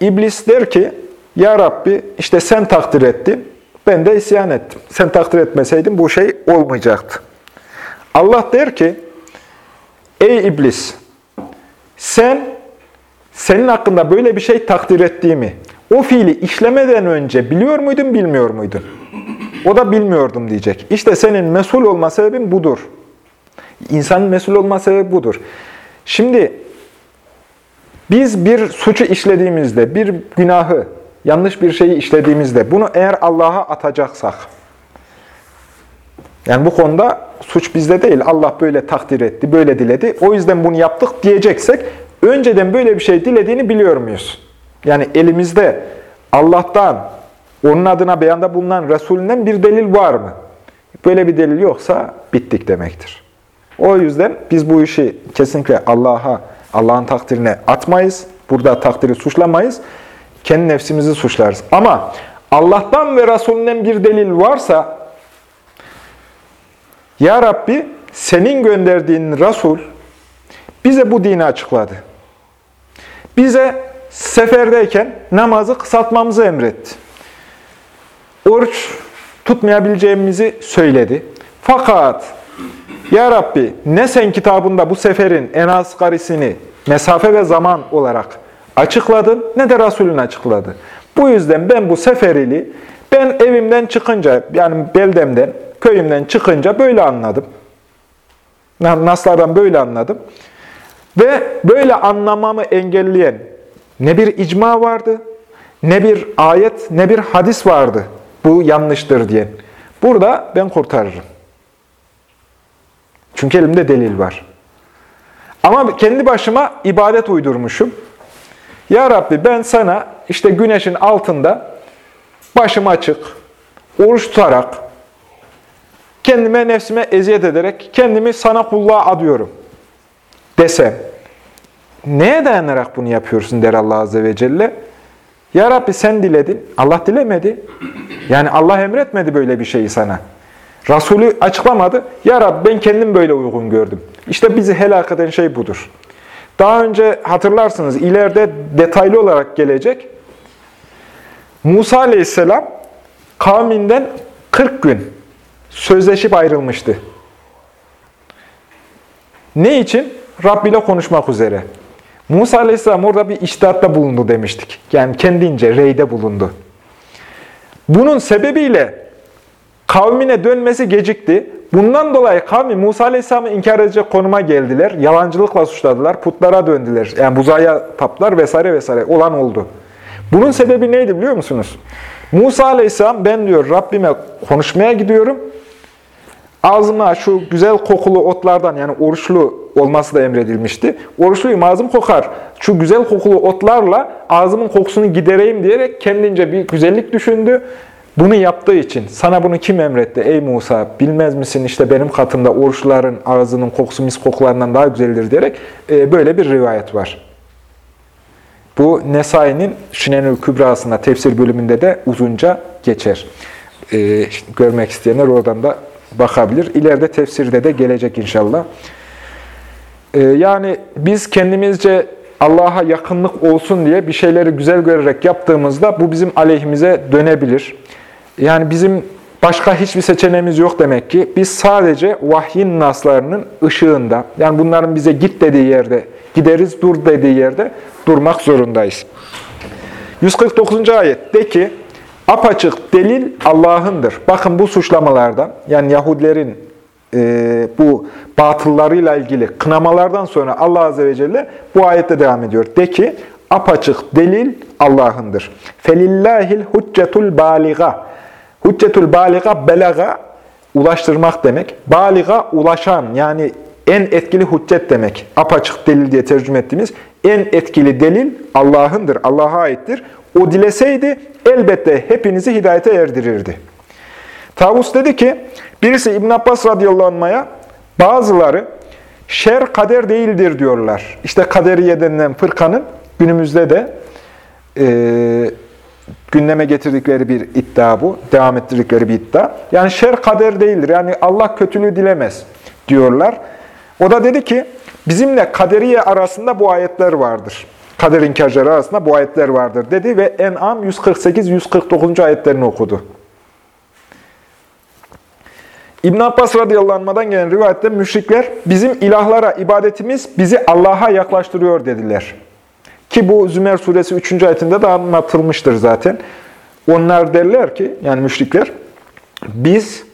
İblis der ki, Ya Rabbi işte sen takdir ettin, ben de isyan ettim. Sen takdir etmeseydin bu şey olmayacaktı. Allah der ki, Ey İblis, sen senin hakkında böyle bir şey takdir ettiğimi, o fiili işlemeden önce biliyor muydun, bilmiyor muydun? O da bilmiyordum diyecek. İşte senin mesul olma sebebin budur. İnsanın mesul olma sebebi budur. Şimdi biz bir suçu işlediğimizde, bir günahı, yanlış bir şeyi işlediğimizde bunu eğer Allah'a atacaksak, yani bu konuda suç bizde değil, Allah böyle takdir etti, böyle diledi, o yüzden bunu yaptık diyeceksek, önceden böyle bir şey dilediğini biliyor muyuz? Yani elimizde Allah'tan, onun adına beyanda bulunan Resulünden bir delil var mı? Böyle bir delil yoksa bittik demektir. O yüzden biz bu işi kesinlikle Allah'a, Allah'ın takdirine atmayız. Burada takdiri suçlamayız. kendi nefsimizi suçlarız. Ama Allah'tan ve Resulünden bir delil varsa, Ya Rabbi senin gönderdiğin Resul bize bu dini açıkladı. Bize seferdeyken namazı kısaltmamızı emretti. Oruç tutmayabileceğimizi söyledi. Fakat Ya Rabbi ne sen kitabında bu seferin en asgarisini mesafe ve zaman olarak açıkladın ne de Resulün açıkladı. Bu yüzden ben bu seferili ben evimden çıkınca yani beldemden, köyümden çıkınca böyle anladım. Naslardan böyle anladım. Ve böyle anlamamı engelleyen ne bir icma vardı, ne bir ayet, ne bir hadis vardı. Bu yanlıştır diyen. Burada ben kurtarırım. Çünkü elimde delil var. Ama kendi başıma ibadet uydurmuşum. Ya Rabbi ben sana işte güneşin altında başım açık, oruç tutarak, kendime nefsime eziyet ederek kendimi sana kulluğa adıyorum desem, neye dayanarak bunu yapıyorsun der Allah Azze ve Celle. Ya Rabbi sen diledin, Allah dilemedi. Yani Allah emretmedi böyle bir şeyi sana. Resulü açıklamadı. Ya Rabbi ben kendim böyle uygun gördüm. İşte bizi helak eden şey budur. Daha önce hatırlarsınız ileride detaylı olarak gelecek. Musa aleyhisselam kavminden 40 gün sözleşip ayrılmıştı. Ne için? Rabb ile konuşmak üzere. Musa aleyhisselam orada bir iştahatta bulundu demiştik. Yani kendince reyde bulundu. Bunun sebebiyle kavmine dönmesi gecikti. Bundan dolayı kavmi Musa Aleyhisselam'ı inkar edecek konuma geldiler. Yalancılıkla suçladılar, putlara döndüler. Yani buzaya taplar vesaire vesaire olan oldu. Bunun sebebi neydi biliyor musunuz? Musa Aleyhisselam ben diyor Rabbime konuşmaya gidiyorum. Ağzıma şu güzel kokulu otlardan yani oruçlu olması da emredilmişti. Oruçluyum ağzım kokar. Şu güzel kokulu otlarla ağzımın kokusunu gidereyim diyerek kendince bir güzellik düşündü. Bunu yaptığı için sana bunu kim emretti ey Musa bilmez misin işte benim katımda oruçların ağzının kokusu mis kokularından daha güzeldir diyerek e, böyle bir rivayet var. Bu Nesai'nin Şinenül Kübrası'nda tefsir bölümünde de uzunca geçer. E, görmek isteyenler oradan da bakabilir. İleride tefsirde de gelecek inşallah. E, yani biz kendimizce Allah'a yakınlık olsun diye bir şeyleri güzel görerek yaptığımızda bu bizim aleyhimize dönebilir. Yani bizim başka hiçbir seçeneğimiz yok demek ki. Biz sadece vahyin naslarının ışığında, yani bunların bize git dediği yerde gideriz, dur dediği yerde durmak zorundayız. 149. ayet de ki, apaçık delil Allah'ındır. Bakın bu suçlamalardan, yani Yahudilerin e, bu batıllarıyla ilgili kınamalardan sonra Allah Azze ve Celle bu ayette devam ediyor. De ki, apaçık delil Allah'ındır. Felillahil huccetul baliga. Hüccetül baliga belaga ulaştırmak demek. Baliga ulaşan yani en etkili hüccet demek. Apaçık delil diye tercüme ettiğimiz en etkili delil Allah'ındır, Allah'a aittir. O dileseydi elbette hepinizi hidayete erdirirdi. Tavus dedi ki, birisi İbn Abbas radıyallahu anh'a bazıları şer kader değildir diyorlar. İşte kaderiye denilen fırkanın günümüzde de e, gündeme getirdikleri bir iddia bu. Devam ettirdikleri bir iddia. Yani şer kader değildir. Yani Allah kötülüğü dilemez diyorlar. O da dedi ki bizimle kaderiye arasında bu ayetler vardır. Kader inkarcıları arasında bu ayetler vardır dedi ve En'am 148-149. ayetlerini okudu. İbn Abbas radıyallahu gelen rivayette müşrikler bizim ilahlara ibadetimiz bizi Allah'a yaklaştırıyor dediler. Ki bu Zümer suresi 3. ayetinde de anlatılmıştır zaten. Onlar derler ki, yani müşrikler, biz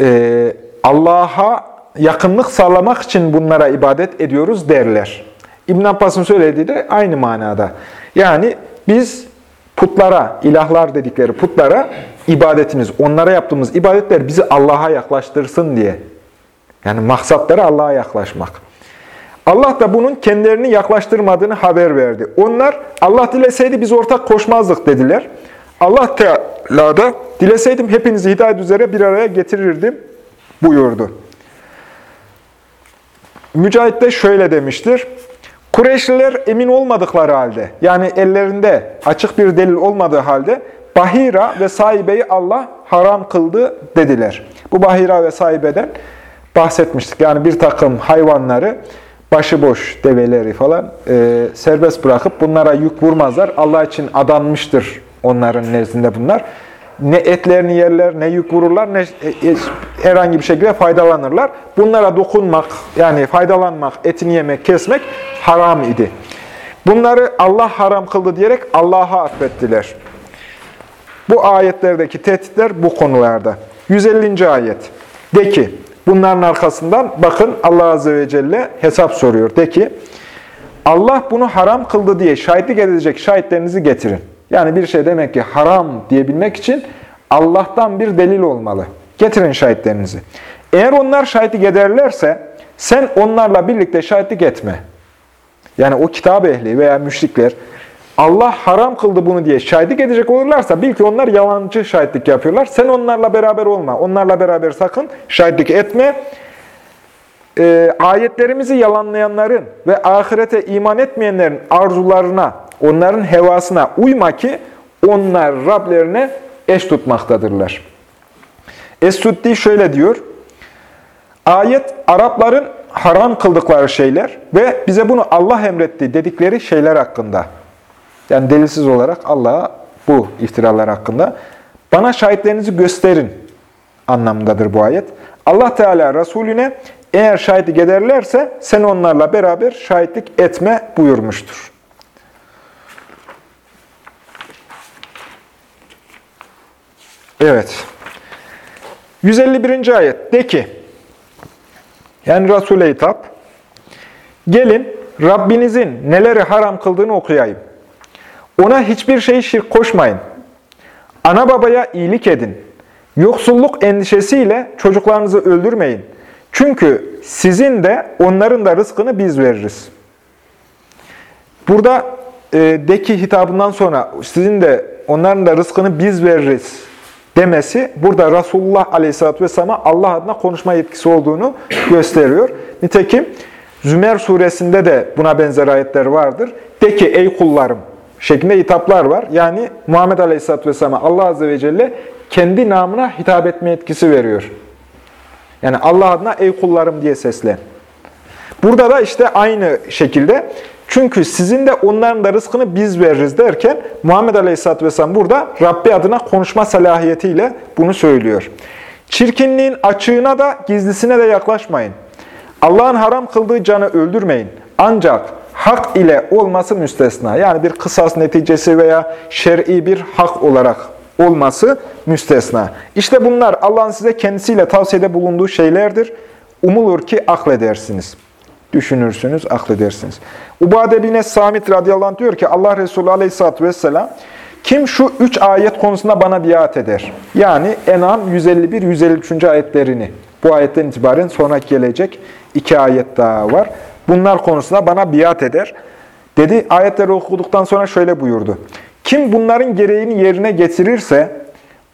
e, Allah'a yakınlık sağlamak için bunlara ibadet ediyoruz derler. İbn Abbas'ın söylediği de aynı manada. Yani biz putlara, ilahlar dedikleri putlara ibadetimiz, onlara yaptığımız ibadetler bizi Allah'a yaklaştırsın diye. Yani maksatları Allah'a yaklaşmak. Allah da bunun kendilerini yaklaştırmadığını haber verdi. Onlar Allah dileseydi biz ortak koşmazdık dediler. Allah Teala da dileseydim hepinizi hidayet üzere bir araya getirirdim buyurdu. Mücahit de şöyle demiştir. Kureyşliler emin olmadıkları halde, yani ellerinde açık bir delil olmadığı halde Bahira ve sahibeyi Allah haram kıldı dediler. Bu Bahira ve sahibeden bahsetmiştik. Yani bir takım hayvanları başıboş develeri falan e, serbest bırakıp bunlara yük vurmazlar. Allah için adanmıştır onların nezdinde bunlar. Ne etlerini yerler, ne yük vururlar, ne e, e, herhangi bir şekilde faydalanırlar. Bunlara dokunmak, yani faydalanmak, etini yemek, kesmek haram idi. Bunları Allah haram kıldı diyerek Allah'a atfettiler. Bu ayetlerdeki tehditler bu konularda. 150. ayet. De ki, bunların arkasından bakın Allah Azze ve Celle hesap soruyor. De ki, Allah bunu haram kıldı diye şahitlik edecek şahitlerinizi getirin. Yani bir şey demek ki haram diyebilmek için Allah'tan bir delil olmalı. Getirin şahitlerinizi. Eğer onlar şahitlik ederlerse sen onlarla birlikte şahitlik etme. Yani o kitap ehli veya müşrikler Allah haram kıldı bunu diye şahitlik edecek olurlarsa bil ki onlar yalancı şahitlik yapıyorlar. Sen onlarla beraber olma. Onlarla beraber sakın şahitlik etme. E, ayetlerimizi yalanlayanların ve ahirete iman etmeyenlerin arzularına, onların hevasına uyma ki onlar Rablerine eş tutmaktadırlar. Es-Suddi şöyle diyor. Ayet Arapların haram kıldıkları şeyler ve bize bunu Allah emretti dedikleri şeyler hakkında. Yani delilsiz olarak Allah'a bu iftiralar hakkında bana şahitlerinizi gösterin anlamındadır bu ayet. Allah Teala Resulüne eğer şahitlik ederlerse sen onlarla beraber şahitlik etme buyurmuştur. Evet. 151. ayet. De ki, yani Resul'e hitap, gelin Rabbinizin neleri haram kıldığını okuyayım. Ona hiçbir şey şirk koşmayın. Ana babaya iyilik edin. Yoksulluk endişesiyle çocuklarınızı öldürmeyin. Çünkü sizin de onların da rızkını biz veririz. Burada e, deki hitabından sonra sizin de onların da rızkını biz veririz demesi burada Resulullah Aleyhisselatü Vesselam'a Allah adına konuşma yetkisi olduğunu gösteriyor. Nitekim Zümer suresinde de buna benzer ayetler vardır. De ki ey kullarım şeklinde hitaplar var. Yani Muhammed Aleyhisselatü Vesselam'a Allah Azze ve Celle kendi namına hitap etme etkisi veriyor. Yani Allah adına ey kullarım diye seslen. Burada da işte aynı şekilde çünkü sizin de onların da rızkını biz veririz derken Muhammed Aleyhisselatü Vesselam burada Rabbi adına konuşma salahiyetiyle bunu söylüyor. Çirkinliğin açığına da gizlisine de yaklaşmayın. Allah'ın haram kıldığı canı öldürmeyin. Ancak hak ile olması müstesna. Yani bir kısas neticesi veya şer'i bir hak olarak olması müstesna. İşte bunlar Allah'ın size kendisiyle tavsiyede bulunduğu şeylerdir. Umulur ki akledersiniz. Düşünürsünüz, akledersiniz. Ubade bin Es-Samit radıyallahu anh diyor ki Allah Resulü aleyhissalatü vesselam kim şu üç ayet konusunda bana biat eder? Yani En'am 151-153. ayetlerini bu ayetten itibaren sonra gelecek iki ayet daha var. Bunlar konusunda bana biat eder. Dedi, ayetleri okuduktan sonra şöyle buyurdu. Kim bunların gereğini yerine getirirse,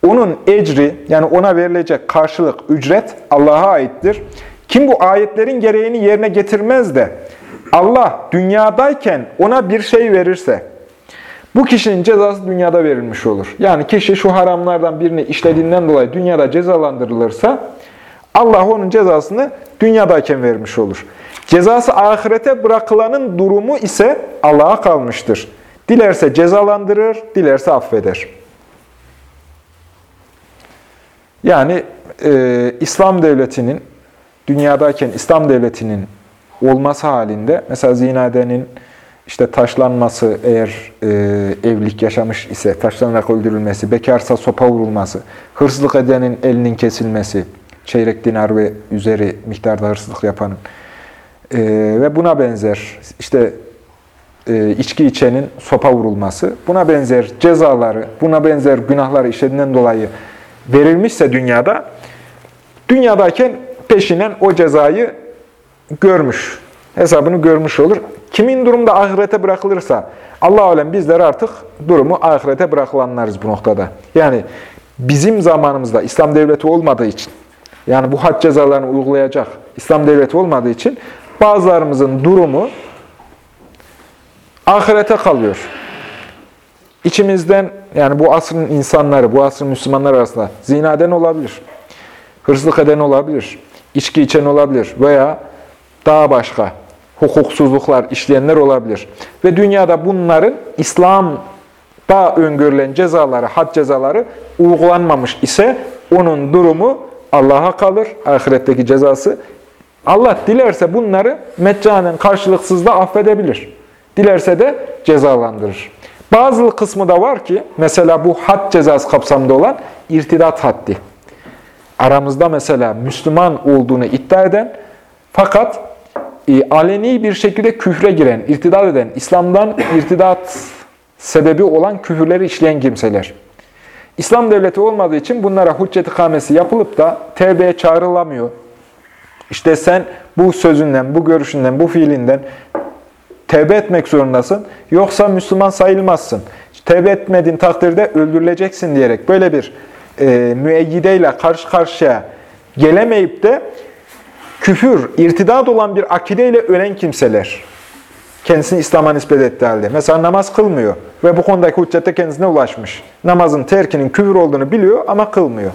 onun ecri, yani ona verilecek karşılık, ücret Allah'a aittir. Kim bu ayetlerin gereğini yerine getirmez de, Allah dünyadayken ona bir şey verirse, bu kişinin cezası dünyada verilmiş olur. Yani kişi şu haramlardan birini işlediğinden dolayı dünyada cezalandırılırsa, Allah onun cezasını dünyadayken vermiş olur. Cezası ahirete bırakılanın durumu ise Allah'a kalmıştır. Dilerse cezalandırır, dilerse affeder. Yani e, İslam devletinin, dünyadayken İslam devletinin olması halinde, mesela zinadenin işte taşlanması, eğer e, evlilik yaşamış ise taşlanarak öldürülmesi, bekarsa sopa vurulması, hırsızlık edenin elinin kesilmesi, çeyrek dinar ve üzeri miktarda hırsızlık yapanın, e, ve buna benzer işte e, içki içenin sopa vurulması, buna benzer cezaları, buna benzer günahları işlediğinden dolayı verilmişse dünyada, dünyadayken peşinen o cezayı görmüş, hesabını görmüş olur. Kimin durumda ahirete bırakılırsa, Allah alem bizler artık durumu ahirete bırakılanlarız bu noktada. Yani bizim zamanımızda İslam devleti olmadığı için, yani bu had cezalarını uygulayacak İslam devleti olmadığı için bazılarımızın durumu ahirete kalıyor. İçimizden yani bu asrın insanları, bu asrın Müslümanlar arasında zinaden olabilir, hırsızlık eden olabilir, içki içen olabilir veya daha başka hukuksuzluklar işleyenler olabilir. Ve dünyada bunların İslam'da öngörülen cezaları, had cezaları uygulanmamış ise onun durumu Allah'a kalır, ahiretteki cezası. Allah dilerse bunları meccanen karşılıksız da affedebilir. Dilerse de cezalandırır. Bazı kısmı da var ki, mesela bu had cezası kapsamında olan irtidat haddi. Aramızda mesela Müslüman olduğunu iddia eden fakat e, aleni bir şekilde küfre giren, irtidat eden, İslam'dan irtidat sebebi olan küfürleri işleyen kimseler. İslam devleti olmadığı için bunlara hüccet ikamesi yapılıp da tevbeye çağrılamıyor. İşte sen bu sözünden, bu görüşünden, bu fiilinden tevbe etmek zorundasın. Yoksa Müslüman sayılmazsın. Tevbe etmediğin takdirde öldürüleceksin diyerek böyle bir e, müeyyideyle karşı karşıya gelemeyip de küfür, irtidat olan bir akideyle ölen kimseler kendisini İslam'a nispet ettiği halde. Mesela namaz kılmıyor ve bu konudaki hüccette kendisine ulaşmış. Namazın terkinin küfür olduğunu biliyor ama kılmıyor.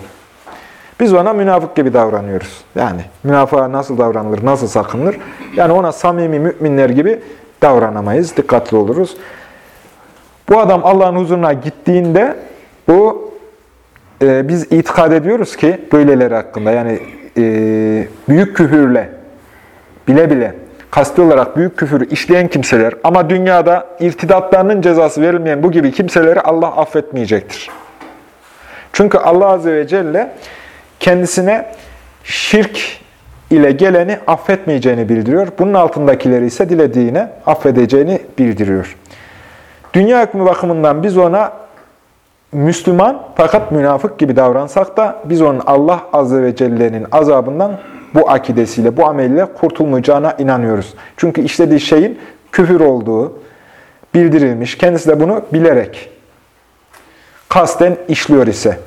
Biz ona münafık gibi davranıyoruz. Yani münafığa nasıl davranılır, nasıl sakınılır? Yani ona samimi müminler gibi davranamayız, dikkatli oluruz. Bu adam Allah'ın huzuruna gittiğinde bu e, biz itikad ediyoruz ki böyleleri hakkında yani e, büyük küfürle bile bile kasti olarak büyük küfürü işleyen kimseler ama dünyada irtidatlarının cezası verilmeyen bu gibi kimseleri Allah affetmeyecektir. Çünkü Allah Azze ve Celle kendisine şirk ile geleni affetmeyeceğini bildiriyor. Bunun altındakileri ise dilediğine affedeceğini bildiriyor. Dünya hükmü bakımından biz ona Müslüman fakat münafık gibi davransak da biz onun Allah Azze ve Celle'nin azabından bu akidesiyle, bu ameliyle kurtulmayacağına inanıyoruz. Çünkü işlediği şeyin küfür olduğu bildirilmiş. Kendisi de bunu bilerek kasten işliyor ise.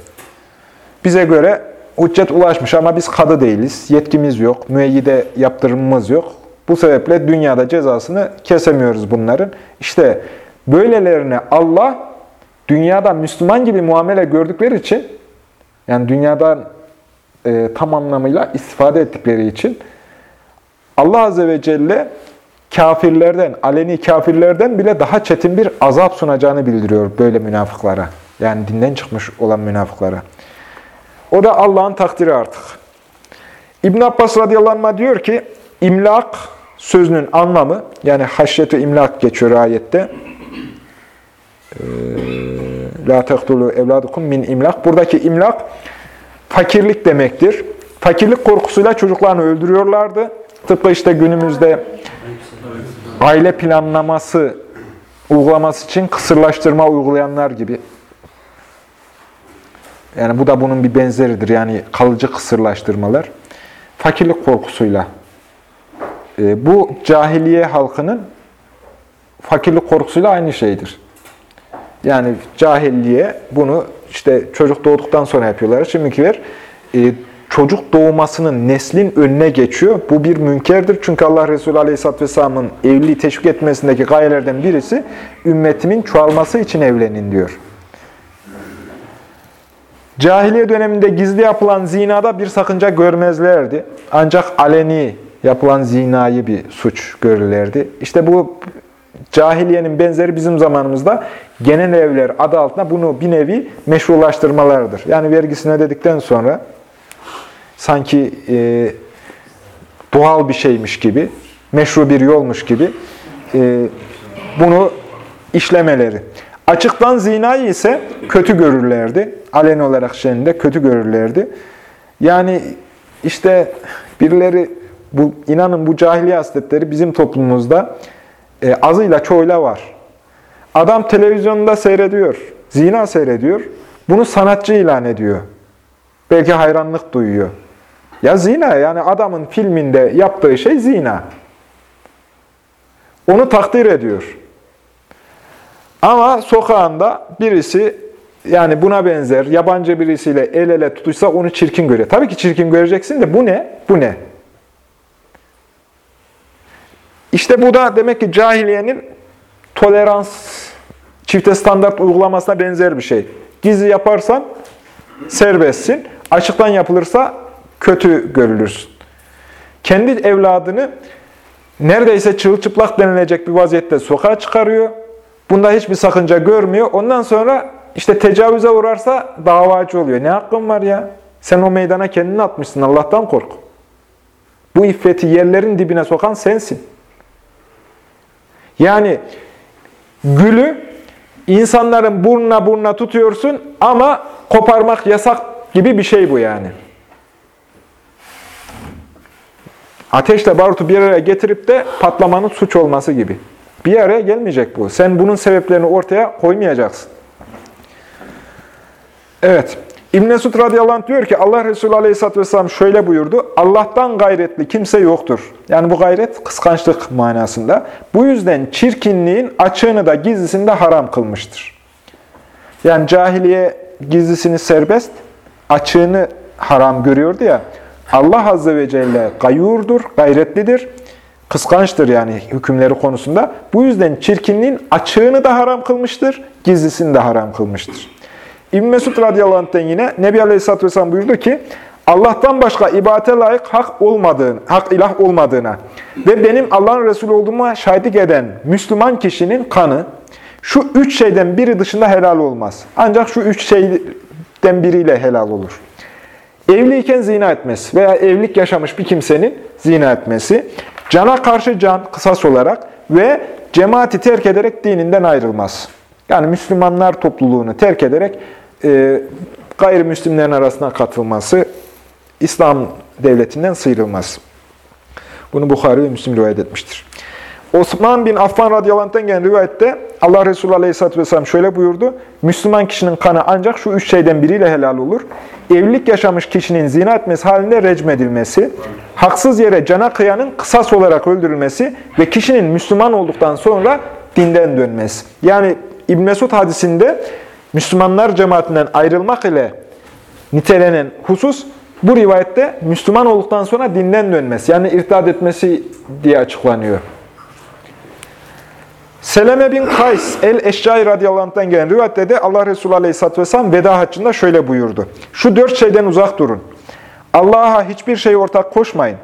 Bize göre hüccet ulaşmış ama biz kadı değiliz. Yetkimiz yok, müeyyide yaptırımımız yok. Bu sebeple dünyada cezasını kesemiyoruz bunların. İşte böylelerine Allah dünyada Müslüman gibi muamele gördükleri için, yani dünyadan e, tam anlamıyla istifade ettikleri için Allah Azze ve Celle kafirlerden, aleni kafirlerden bile daha çetin bir azap sunacağını bildiriyor böyle münafıklara. Yani dinden çıkmış olan münafıklara. O da Allah'ın takdiri artık. İbn Abbas radıyallahu anh diyor ki, imlak sözünün anlamı, yani haşyetü imlak geçiyor ayette. Ee, La tektulu evladukum min imlak. Buradaki imlak fakirlik demektir. Fakirlik korkusuyla çocuklarını öldürüyorlardı. Tıpkı işte günümüzde aile planlaması uygulaması için kısırlaştırma uygulayanlar gibi. Yani bu da bunun bir benzeridir. Yani kalıcı kısırlaştırmalar. Fakirlik korkusuyla. E, bu cahiliye halkının fakirlik korkusuyla aynı şeydir. Yani cahilliğe bunu işte çocuk doğduktan sonra yapıyorlar. Şimdikiler e, çocuk doğmasının neslin önüne geçiyor. Bu bir münkerdir. Çünkü Allah Resulü Aleyhisselatü Vesselam'ın evliliği teşvik etmesindeki gayelerden birisi ümmetimin çoğalması için evlenin diyor. Cahiliye döneminde gizli yapılan zinada bir sakınca görmezlerdi. Ancak aleni yapılan zinayı bir suç görürlerdi. İşte bu Cahiliyenin benzeri bizim zamanımızda genel evler adı altında bunu bir nevi meşrulaştırmalardır. Yani vergisini ödedikten sonra sanki e, doğal bir şeymiş gibi, meşru bir yolmuş gibi e, bunu işlemeleri. Açıktan zinayı ise kötü görürlerdi. Alen olarak şeyinde kötü görürlerdi. Yani işte birileri, bu inanın bu cahiliye hasletleri bizim toplumumuzda e, azıyla çoğuyla var. Adam televizyonda seyrediyor, zina seyrediyor. Bunu sanatçı ilan ediyor. Belki hayranlık duyuyor. Ya zina yani adamın filminde yaptığı şey zina. Onu takdir ediyor. Ama sokağında birisi yani buna benzer yabancı birisiyle el ele tutuşsa onu çirkin görüyor. Tabii ki çirkin göreceksin de bu ne? Bu ne? İşte bu da demek ki cahiliyenin tolerans, çifte standart uygulamasına benzer bir şey. Gizli yaparsan serbestsin, açıktan yapılırsa kötü görülürsün. Kendi evladını neredeyse çırılçıplak denilecek bir vaziyette sokağa çıkarıyor. Bunda hiçbir sakınca görmüyor. Ondan sonra işte tecavüze uğrarsa davacı oluyor. Ne hakkın var ya? Sen o meydana kendini atmışsın. Allah'tan kork. Bu iffeti yerlerin dibine sokan sensin. Yani gülü insanların burnuna burnuna tutuyorsun ama koparmak yasak gibi bir şey bu yani. Ateşle barutu bir araya getirip de patlamanın suç olması gibi. Bir araya gelmeyecek bu. Sen bunun sebeplerini ortaya koymayacaksın. Evet. İbn Mesud radıyallahu diyor ki Allah Resulü aleyhisselatü vesselam şöyle buyurdu. Allah'tan gayretli kimse yoktur. Yani bu gayret kıskançlık manasında. Bu yüzden çirkinliğin açığını da gizlisini de haram kılmıştır. Yani cahiliye gizlisini serbest, açığını haram görüyordu ya. Allah Azze ve Celle gayurdur, gayretlidir, kıskançtır yani hükümleri konusunda. Bu yüzden çirkinliğin açığını da haram kılmıştır, gizlisini de haram kılmıştır. İbn Mesud radıyallahu anh'ten yine Nebi Aleyhisselatü Vesselam buyurdu ki, Allah'tan başka ibadete layık hak olmadığını, hak ilah olmadığına ve benim Allah'ın Resulü olduğuma şahitlik eden Müslüman kişinin kanı şu üç şeyden biri dışında helal olmaz. Ancak şu üç şeyden biriyle helal olur. Evliyken zina etmesi veya evlilik yaşamış bir kimsenin zina etmesi, cana karşı can kısas olarak ve cemaati terk ederek dininden ayrılmaz. Yani Müslümanlar topluluğunu terk ederek e, gayrimüslimlerin arasına katılması, İslam devletinden sıyrılması. Bunu Bukhari ve Müslim rivayet etmiştir. Osman bin Affan radıyallahu gelen rivayette Allah Resulü aleyhisselatü vesselam şöyle buyurdu. Müslüman kişinin kanı ancak şu üç şeyden biriyle helal olur. Evlilik yaşamış kişinin zina etmesi halinde recm edilmesi, haksız yere cana kıyanın kısas olarak öldürülmesi ve kişinin Müslüman olduktan sonra dinden dönmesi. Yani İbn Mesud hadisinde Müslümanlar cemaatinden ayrılmak ile nitelenen husus bu rivayette Müslüman olduktan sonra dinden dönmesi yani irtad etmesi diye açıklanıyor. Seleme bin Kays el-Eşcai radıyallahu gelen rivayette de Allah Resulü aleyhisselatü vesselam veda haccında şöyle buyurdu. Şu dört şeyden uzak durun. Allah'a hiçbir şey ortak koşmayın.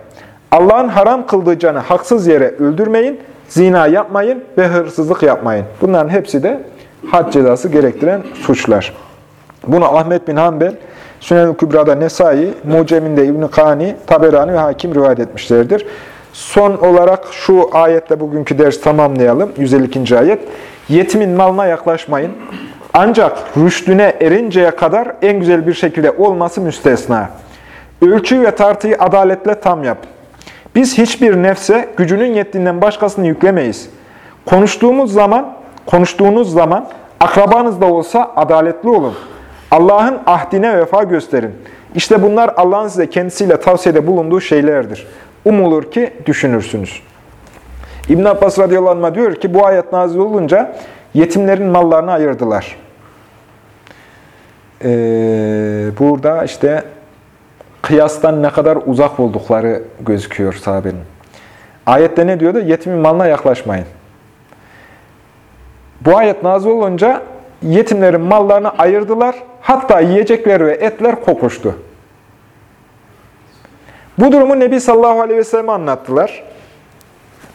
Allah'ın haram kıldığı canı haksız yere öldürmeyin, zina yapmayın ve hırsızlık yapmayın. Bunların hepsi de had cezası gerektiren suçlar. Bunu Ahmet bin Hanbel, Sünen-i Kübra'da Nesai, Mucem'inde İbn-i Kani, Taberani ve Hakim rivayet etmişlerdir. Son olarak şu ayetle bugünkü ders tamamlayalım. 152. ayet. Yetimin malına yaklaşmayın. Ancak rüştüne erinceye kadar en güzel bir şekilde olması müstesna. Ölçü ve tartıyı adaletle tam yap. Biz hiçbir nefse gücünün yettiğinden başkasını yüklemeyiz. Konuştuğumuz zaman, konuştuğunuz zaman akrabanız da olsa adaletli olun. Allah'ın ahdine vefa gösterin. İşte bunlar Allah'ın size kendisiyle tavsiyede bulunduğu şeylerdir. Umulur ki düşünürsünüz. İbn Abbas radıyallahu diyor ki bu ayet nazil olunca yetimlerin mallarını ayırdılar. Ee, burada işte kıyastan ne kadar uzak oldukları gözüküyor sahabenin. Ayette ne diyordu? Yetimin malına yaklaşmayın. Bu ayet nazil olunca yetimlerin mallarını ayırdılar. Hatta yiyecekler ve etler kokuştu. Bu durumu Nebi sallallahu aleyhi ve sellem anlattılar.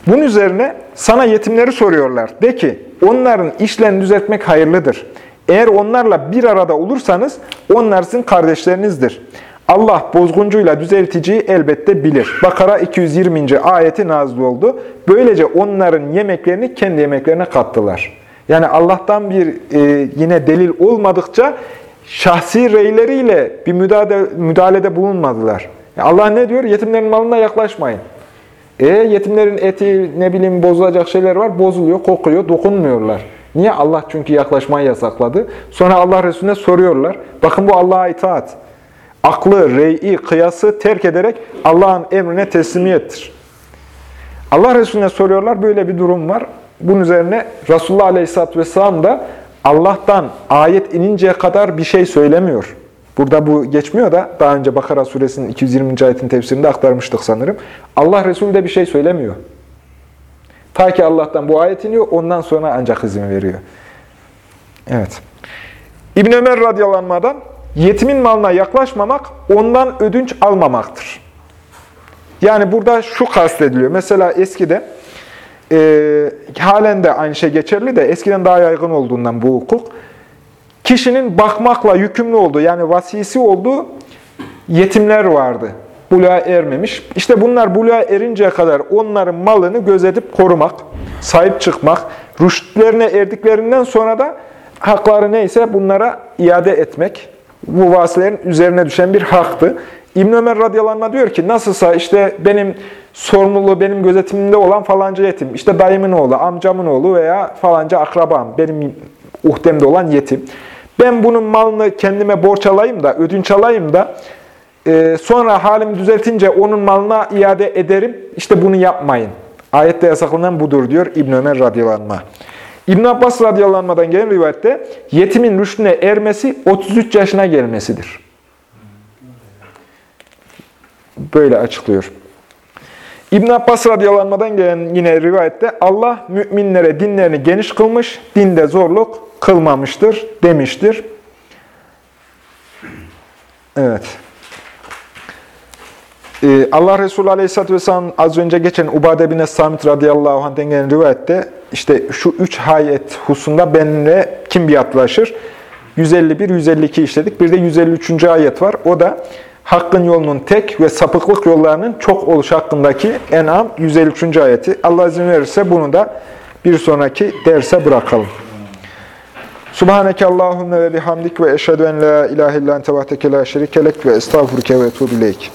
Bunun üzerine sana yetimleri soruyorlar. De ki onların işlerini düzeltmek hayırlıdır. Eğer onlarla bir arada olursanız onlar sizin kardeşlerinizdir. Allah bozguncuyla düzelticiyi elbette bilir. Bakara 220. ayeti nazil oldu. Böylece onların yemeklerini kendi yemeklerine kattılar. Yani Allah'tan bir e, yine delil olmadıkça şahsi reyleriyle bir müdahale, müdahalede bulunmadılar. Allah ne diyor? Yetimlerin malına yaklaşmayın. E yetimlerin eti ne bileyim bozulacak şeyler var. Bozuluyor, kokuyor, dokunmuyorlar. Niye? Allah çünkü yaklaşmayı yasakladı. Sonra Allah Resulüne soruyorlar. Bakın bu Allah'a itaat. Aklı, reyi, kıyası terk ederek Allah'ın emrine teslimiyettir. Allah Resulüne soruyorlar. Böyle bir durum var. Bunun üzerine Resulullah Aleyhisselatü Vesselam da Allah'tan ayet ininceye kadar bir şey söylemiyor. Burada bu geçmiyor da daha önce Bakara suresinin 220. ayetin tefsirinde aktarmıştık sanırım. Allah Resulü de bir şey söylemiyor. Ta ki Allah'tan bu ayet iniyor, ondan sonra ancak izin veriyor. Evet. İbn Ömer radyalanmadan yetimin malına yaklaşmamak, ondan ödünç almamaktır. Yani burada şu kastediliyor. Mesela eskide e, halen de aynı şey geçerli de eskiden daha yaygın olduğundan bu hukuk. Kişinin bakmakla yükümlü olduğu yani vasisi olduğu yetimler vardı. Buluğa ermemiş. İşte bunlar buluğa erinceye kadar onların malını gözetip korumak, sahip çıkmak, rüştlerine erdiklerinden sonra da hakları neyse bunlara iade etmek. Bu vasilerin üzerine düşen bir haktı. İbn Ömer radıyallahu diyor ki nasılsa işte benim sorumluluğu benim gözetimimde olan falanca yetim, işte dayımın oğlu, amcamın oğlu veya falanca akrabam, benim uhdemde olan yetim. Ben bunun malını kendime borç alayım da, ödünç alayım da e, sonra halimi düzeltince onun malına iade ederim. İşte bunu yapmayın. Ayette yasaklanan budur diyor İbn Ömer radıyallahu. İbn Abbas radıyallahu anh'dan gelen rivayette yetimin rüştüne ermesi 33 yaşına gelmesidir. Böyle açıklıyor. İbn Abbas radıyallahu gelen yine rivayette Allah müminlere dinlerini geniş kılmış, dinde zorluk kılmamıştır demiştir. Evet. Ee, Allah Resulü Aleyhisselatü Vesselam az önce geçen Ubade bin Es-Samit radıyallahu anh'den gelen rivayette işte şu üç ayet husunda benimle kim biatlaşır? 151-152 işledik. Bir de 153. ayet var. O da hakkın yolunun tek ve sapıklık yollarının çok oluş hakkındaki En'am 153. ayeti. Allah izin verirse bunu da bir sonraki derse bırakalım. Subhaneke Allahümme ve bihamdik ve eşhedü en la ilahe illan tevahdeke la şerikelek ve estağfurke ve etubileyk.